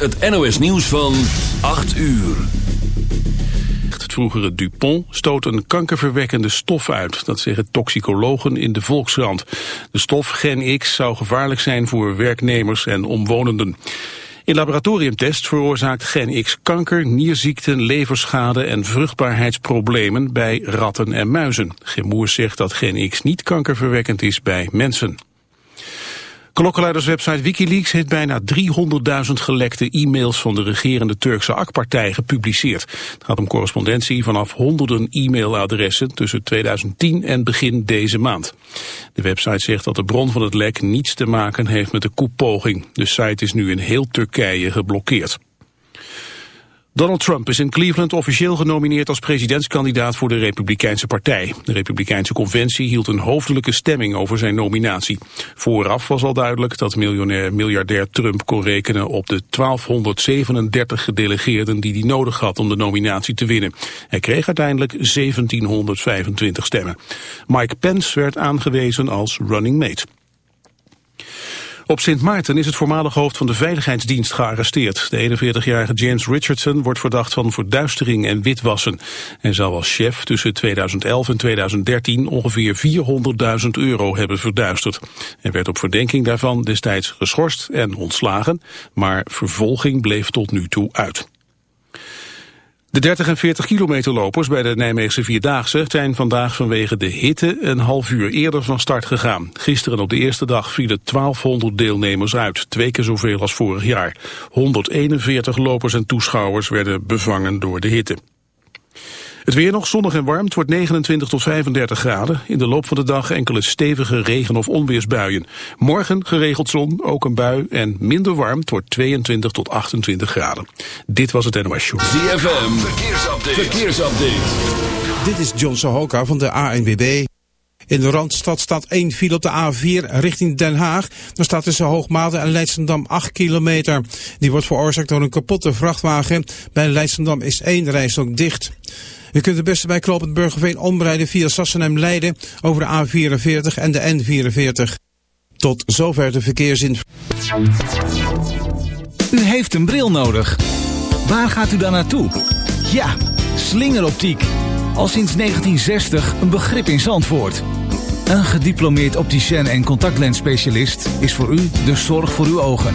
het NOS nieuws van 8 uur. Het vroegere Dupont stoot een kankerverwekkende stof uit. Dat zeggen toxicologen in de Volkskrant. De stof Gen X zou gevaarlijk zijn voor werknemers en omwonenden. In laboratoriumtests veroorzaakt Gen X kanker, nierziekten, leverschade en vruchtbaarheidsproblemen bij ratten en muizen. Gemoers zegt dat Gen X niet kankerverwekkend is bij mensen. Klokkenluiderswebsite Wikileaks heeft bijna 300.000 gelekte e-mails van de regerende Turkse AK-partij gepubliceerd. Het gaat om correspondentie vanaf honderden e-mailadressen tussen 2010 en begin deze maand. De website zegt dat de bron van het lek niets te maken heeft met de koepoging. De site is nu in heel Turkije geblokkeerd. Donald Trump is in Cleveland officieel genomineerd als presidentskandidaat voor de Republikeinse Partij. De Republikeinse Conventie hield een hoofdelijke stemming over zijn nominatie. Vooraf was al duidelijk dat miljonair miljardair Trump kon rekenen op de 1237 gedelegeerden die hij nodig had om de nominatie te winnen. Hij kreeg uiteindelijk 1725 stemmen. Mike Pence werd aangewezen als running mate. Op Sint Maarten is het voormalig hoofd van de Veiligheidsdienst gearresteerd. De 41-jarige James Richardson wordt verdacht van verduistering en witwassen. Hij zou als chef tussen 2011 en 2013 ongeveer 400.000 euro hebben verduisterd. Hij werd op verdenking daarvan destijds geschorst en ontslagen, maar vervolging bleef tot nu toe uit. De 30 en 40 kilometer lopers bij de Nijmeegse Vierdaagse zijn vandaag vanwege de hitte een half uur eerder van start gegaan. Gisteren op de eerste dag vielen 1200 deelnemers uit, twee keer zoveel als vorig jaar. 141 lopers en toeschouwers werden bevangen door de hitte. Het weer nog zonnig en warm. Het wordt 29 tot 35 graden. In de loop van de dag enkele stevige regen- of onweersbuien. Morgen geregeld zon, ook een bui en minder warm. Het wordt 22 tot 28 graden. Dit was het NOS Show. ZFM, verkeersupdate. verkeersupdate. Dit is John Sohoka van de ANWB. In de Randstad staat één file op de A4 richting Den Haag. Er staat tussen Hoogmade en Leidschendam 8 kilometer. Die wordt veroorzaakt door een kapotte vrachtwagen. Bij Leidschendam is één rijstok dicht. U kunt het beste bij Klopend Burgerveen omrijden via Sassenheim Leiden over de A44 en de N44. Tot zover de verkeersinformatie. U heeft een bril nodig. Waar gaat u dan naartoe? Ja, slingeroptiek. Al sinds 1960 een begrip in Zandvoort. Een gediplomeerd opticien en contactlensspecialist is voor u de zorg voor uw ogen.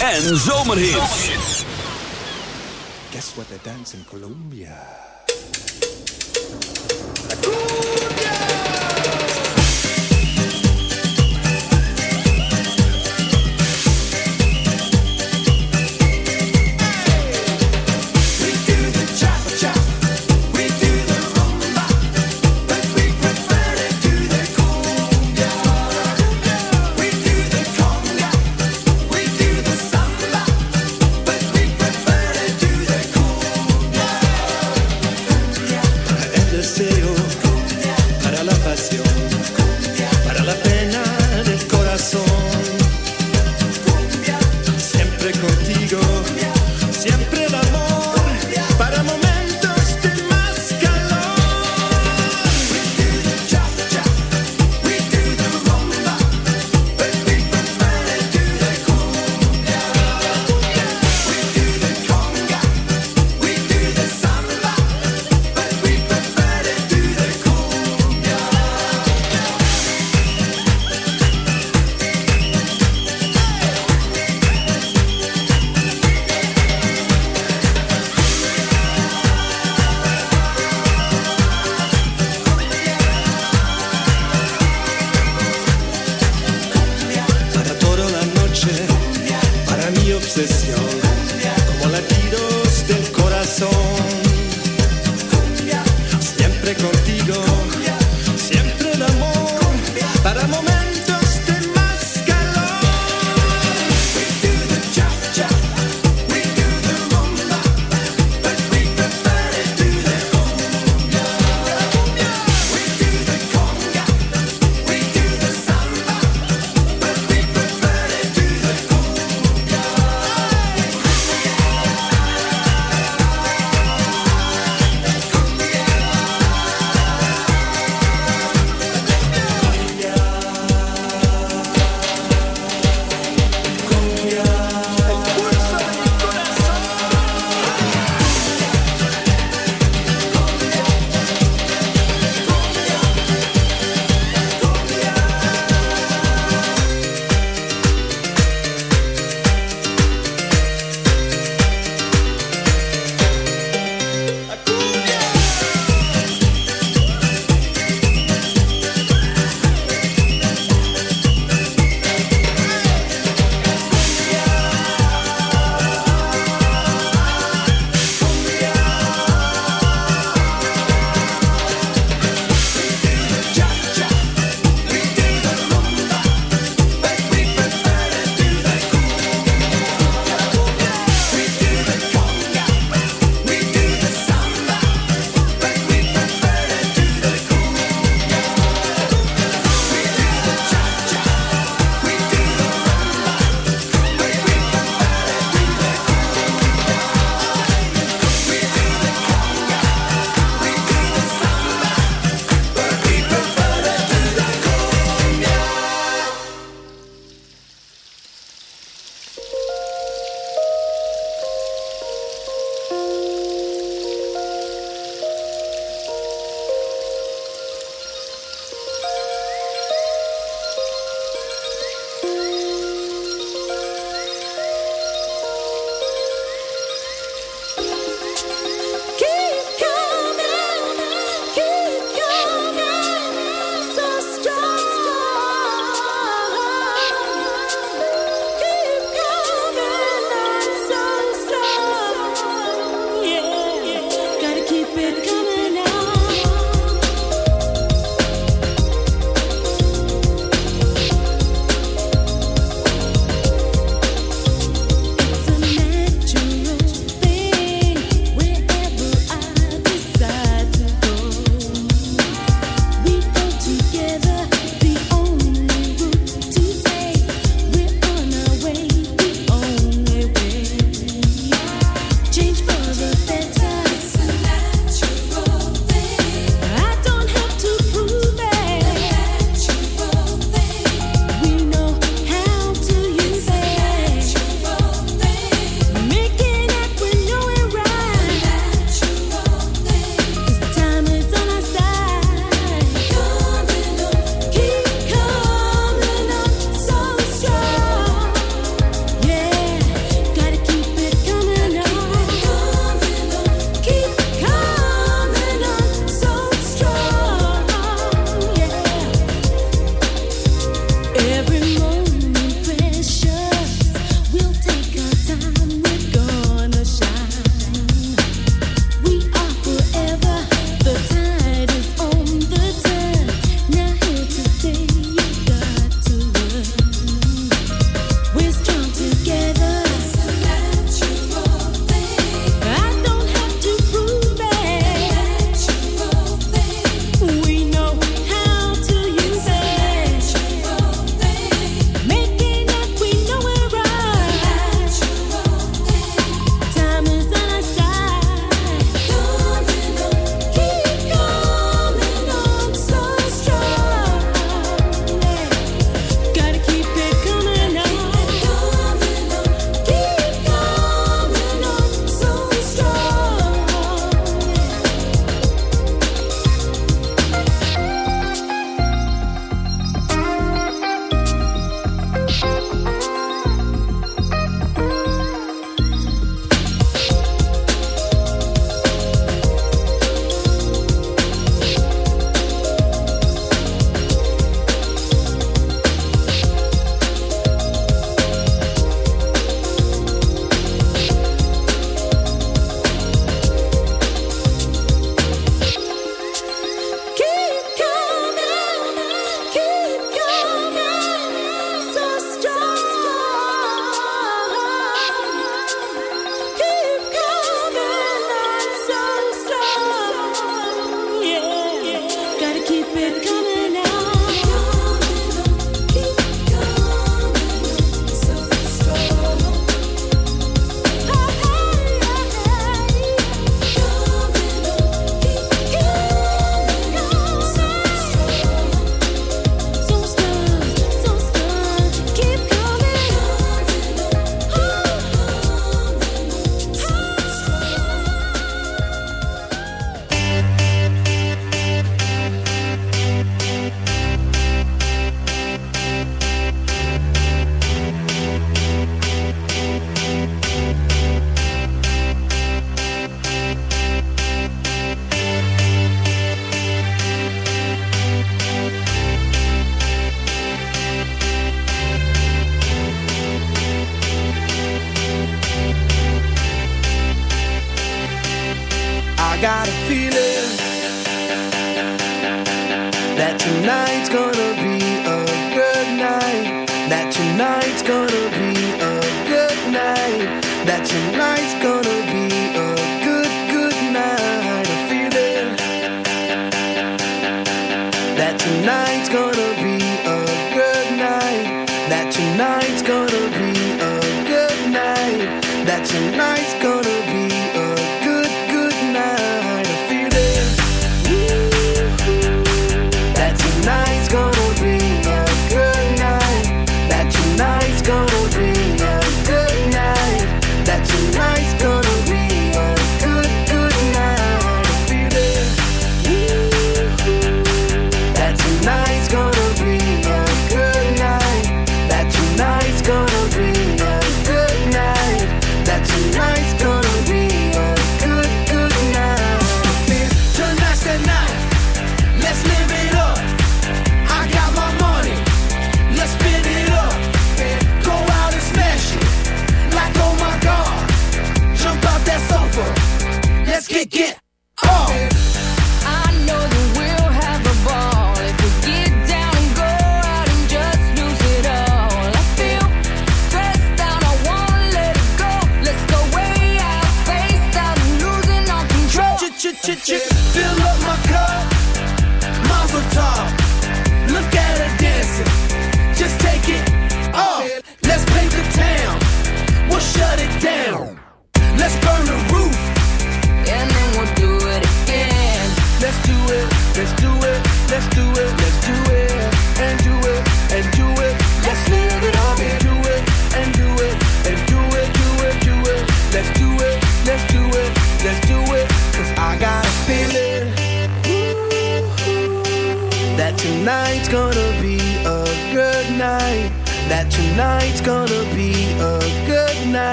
En zomerhits. Guess what they dance in Colombia?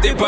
tout est pas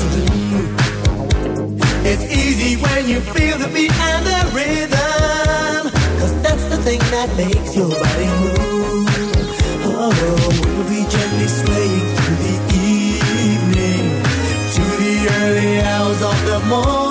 It's easy when you feel the beat and the rhythm. Cause that's the thing that makes your body move. Oh, we'll be gently swaying through the evening to the early hours of the morning.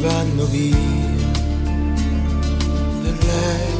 vanno via per lei,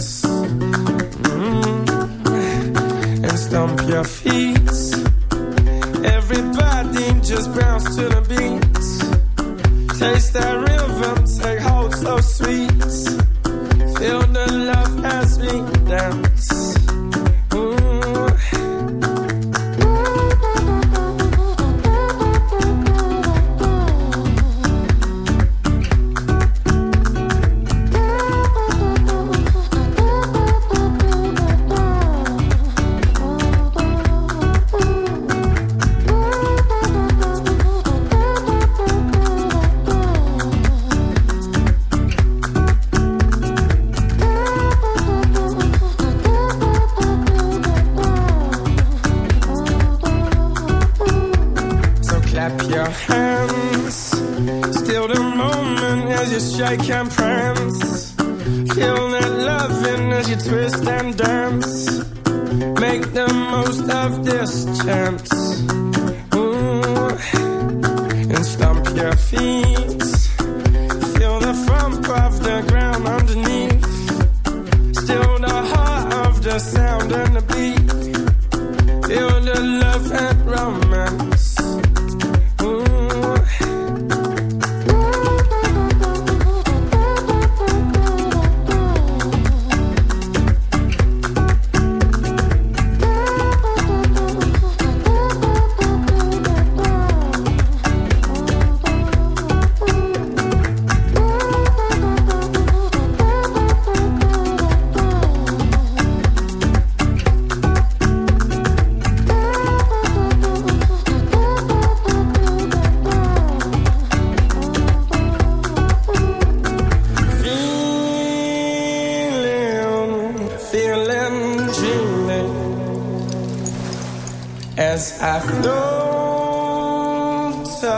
As I float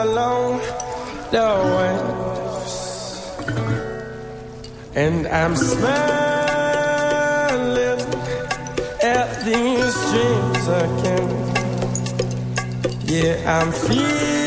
along the waves, and I'm smiling at these dreams again. Yeah, I'm feeling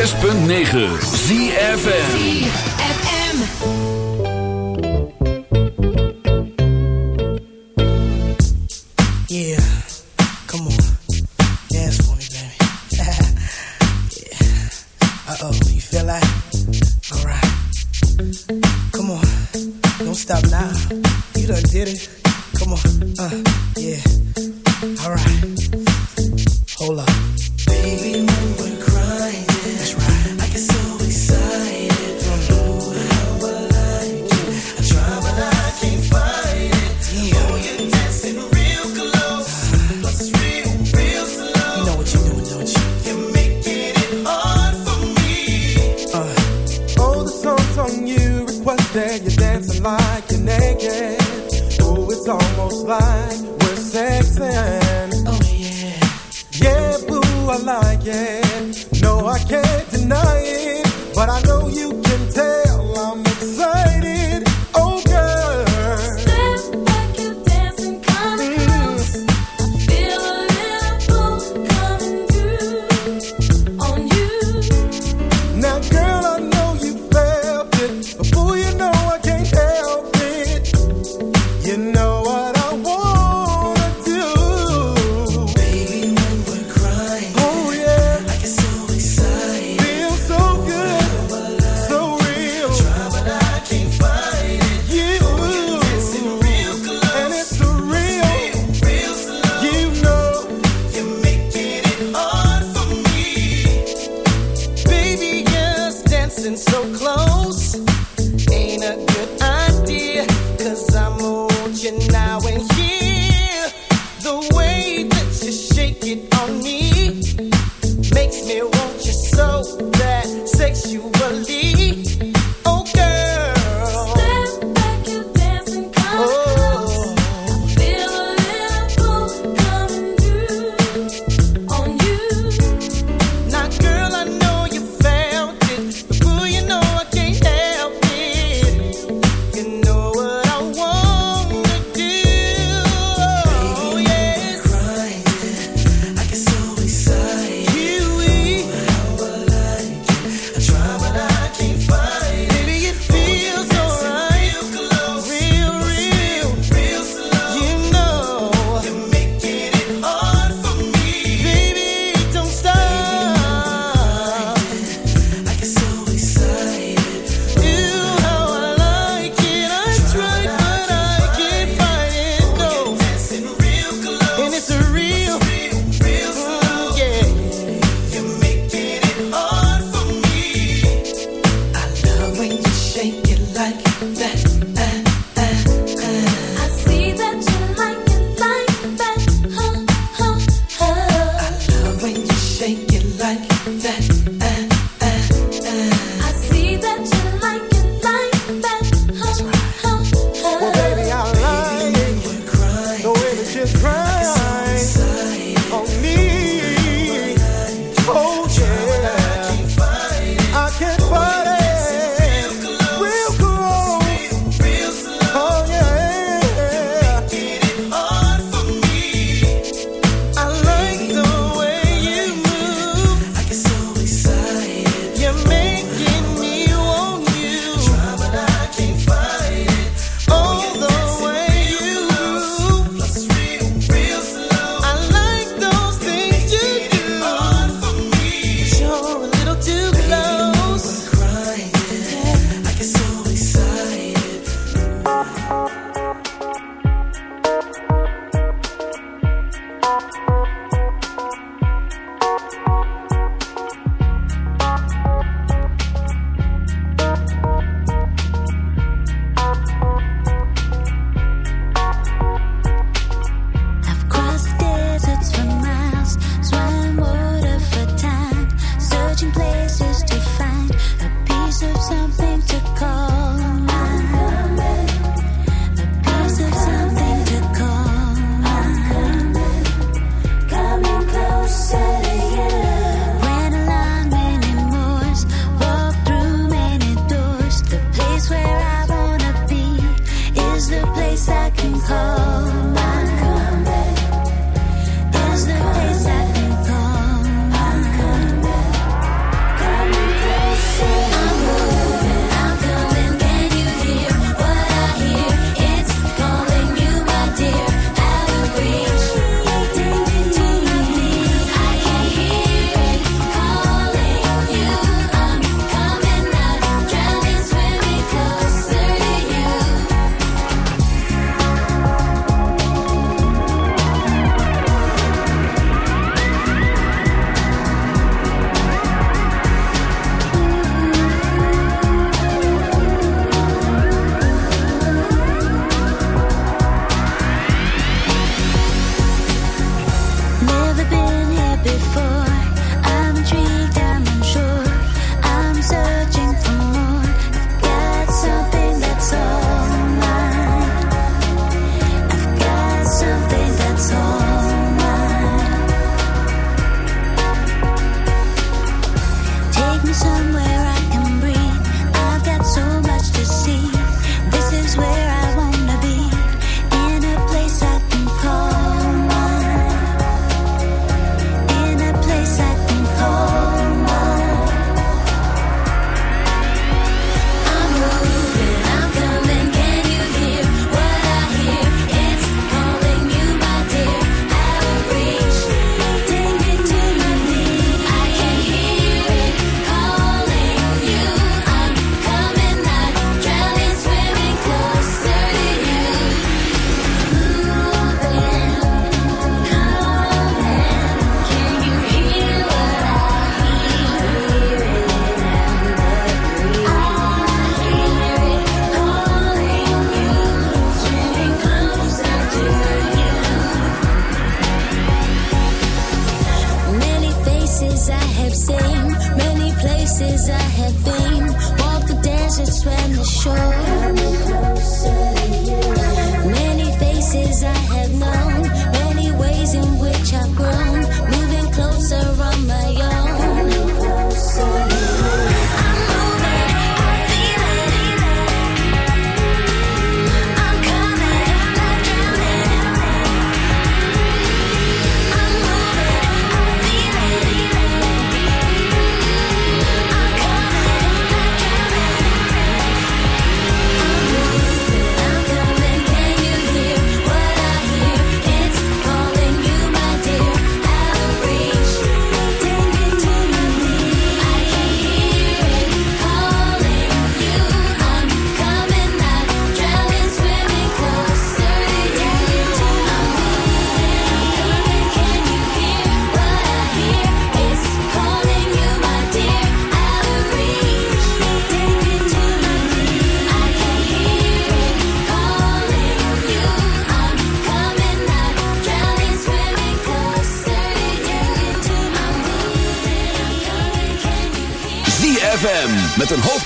106.9 ZFN again. No, I can't deny it, but I know you can tell.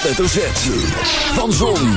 hoofdletter Z. Van Zon,